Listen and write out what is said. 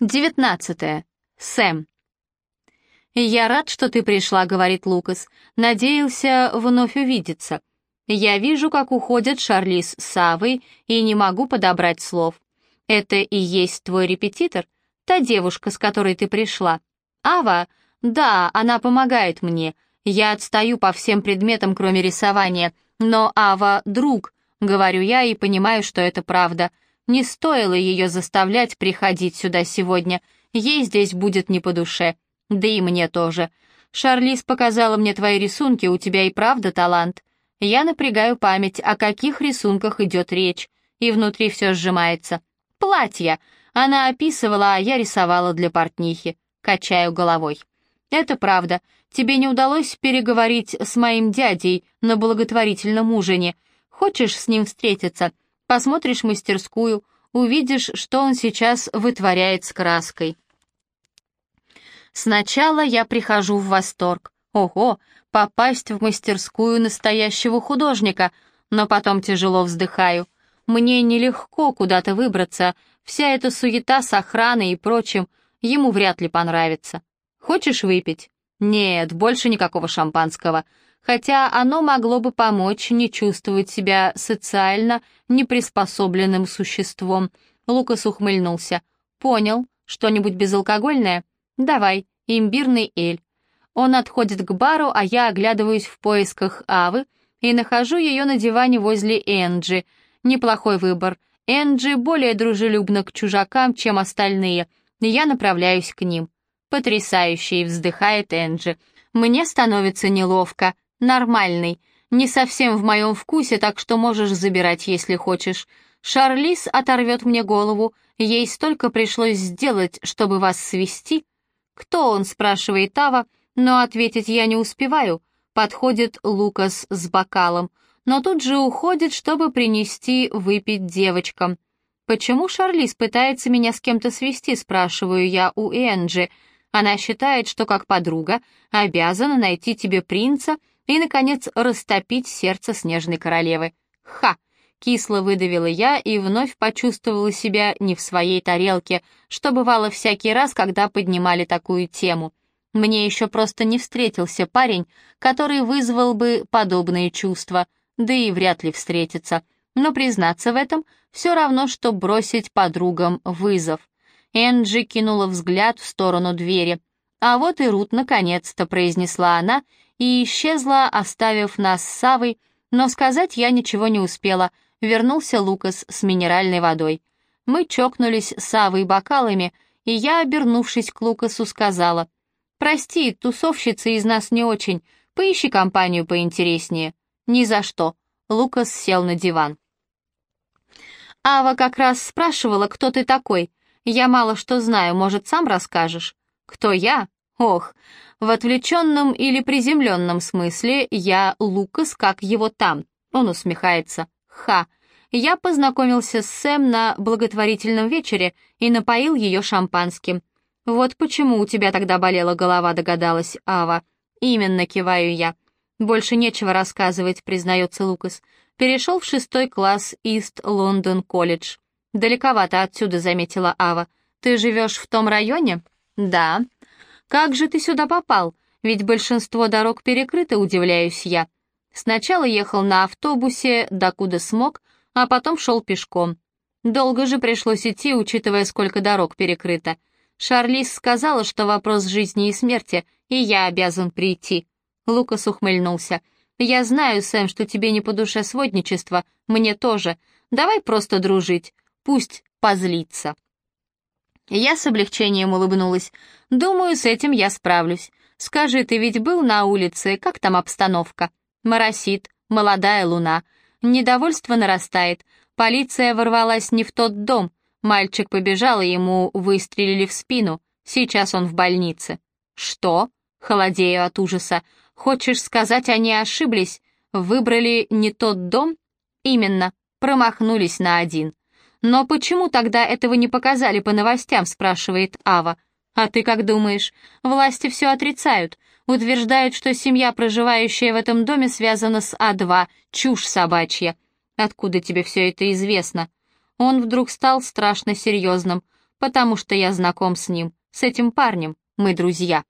19. Сэм. «Я рад, что ты пришла», — говорит Лукас. «Надеялся вновь увидеться. Я вижу, как уходят Шарлиз с Савой, и не могу подобрать слов. Это и есть твой репетитор? Та девушка, с которой ты пришла? Ава? Да, она помогает мне. Я отстаю по всем предметам, кроме рисования. Но Ава — друг», — говорю я и понимаю, что это правда. Не стоило ее заставлять приходить сюда сегодня. Ей здесь будет не по душе. Да и мне тоже. Шарлиз показала мне твои рисунки, у тебя и правда талант. Я напрягаю память, о каких рисунках идет речь, и внутри все сжимается. Платья. Она описывала, а я рисовала для портнихи. Качаю головой. Это правда. Тебе не удалось переговорить с моим дядей на благотворительном ужине. Хочешь с ним встретиться? Посмотришь мастерскую, увидишь, что он сейчас вытворяет с краской. Сначала я прихожу в восторг. Ого, попасть в мастерскую настоящего художника, но потом тяжело вздыхаю. Мне нелегко куда-то выбраться, вся эта суета с охраной и прочим ему вряд ли понравится. Хочешь выпить? Нет, больше никакого шампанского хотя оно могло бы помочь не чувствовать себя социально неприспособленным существом. Лукас ухмыльнулся. «Понял. Что-нибудь безалкогольное? Давай, имбирный эль». Он отходит к бару, а я оглядываюсь в поисках Авы и нахожу ее на диване возле Энджи. Неплохой выбор. Энджи более дружелюбна к чужакам, чем остальные. Я направляюсь к ним. «Потрясающе!» — вздыхает Энджи. «Мне становится неловко. Нормальный. Не совсем в моем вкусе, так что можешь забирать, если хочешь. Шарлиз оторвет мне голову. Ей столько пришлось сделать, чтобы вас свести. Кто он, спрашивает Ава, но ответить я не успеваю. Подходит Лукас с бокалом, но тут же уходит, чтобы принести выпить девочкам. «Почему Шарлиз пытается меня с кем-то свести?» — спрашиваю я у Энджи. Она считает, что как подруга обязана найти тебе принца — и, наконец, растопить сердце снежной королевы. Ха! Кисло выдавила я и вновь почувствовала себя не в своей тарелке, что бывало всякий раз, когда поднимали такую тему. Мне еще просто не встретился парень, который вызвал бы подобные чувства, да и вряд ли встретится. Но признаться в этом все равно, что бросить подругам вызов. Энджи кинула взгляд в сторону двери. «А вот и Рут наконец-то», — произнесла она и исчезла, оставив нас с Савой, но сказать я ничего не успела. Вернулся Лукас с минеральной водой. Мы чокнулись с Савой бокалами, и я, обернувшись к Лукасу, сказала, «Прости, тусовщица из нас не очень, поищи компанию поинтереснее». «Ни за что». Лукас сел на диван. «Ава как раз спрашивала, кто ты такой. Я мало что знаю, может, сам расскажешь?» «Кто я? Ох, в отвлеченном или приземленном смысле я Лукас, как его там. Он усмехается. Ха. Я познакомился с Сэм на благотворительном вечере и напоил ее шампанским. Вот почему у тебя тогда болела голова, догадалась Ава. Именно, киваю я. Больше нечего рассказывать, признается Лукас. Перешел в шестой класс Ист Лондон колледж. Далековато отсюда, заметила Ава. Ты живешь в том районе? Да. «Как же ты сюда попал? Ведь большинство дорог перекрыто, удивляюсь я. Сначала ехал на автобусе, докуда смог, а потом шел пешком. Долго же пришлось идти, учитывая, сколько дорог перекрыто. Шарлиз сказала, что вопрос жизни и смерти, и я обязан прийти». Лукас ухмыльнулся. «Я знаю, Сэм, что тебе не по душе сводничество, мне тоже. Давай просто дружить, пусть позлится». Я с облегчением улыбнулась. «Думаю, с этим я справлюсь. Скажи, ты ведь был на улице, как там обстановка?» «Моросит, молодая луна. Недовольство нарастает. Полиция ворвалась не в тот дом. Мальчик побежал, и ему выстрелили в спину. Сейчас он в больнице». «Что?» — холодею от ужаса. «Хочешь сказать, они ошиблись? Выбрали не тот дом?» «Именно. Промахнулись на один». «Но почему тогда этого не показали по новостям?» — спрашивает Ава. «А ты как думаешь? Власти все отрицают. Утверждают, что семья, проживающая в этом доме, связана с А2. Чушь собачья. Откуда тебе все это известно?» Он вдруг стал страшно серьезным. потому что я знаком с ним, с этим парнем, мы друзья.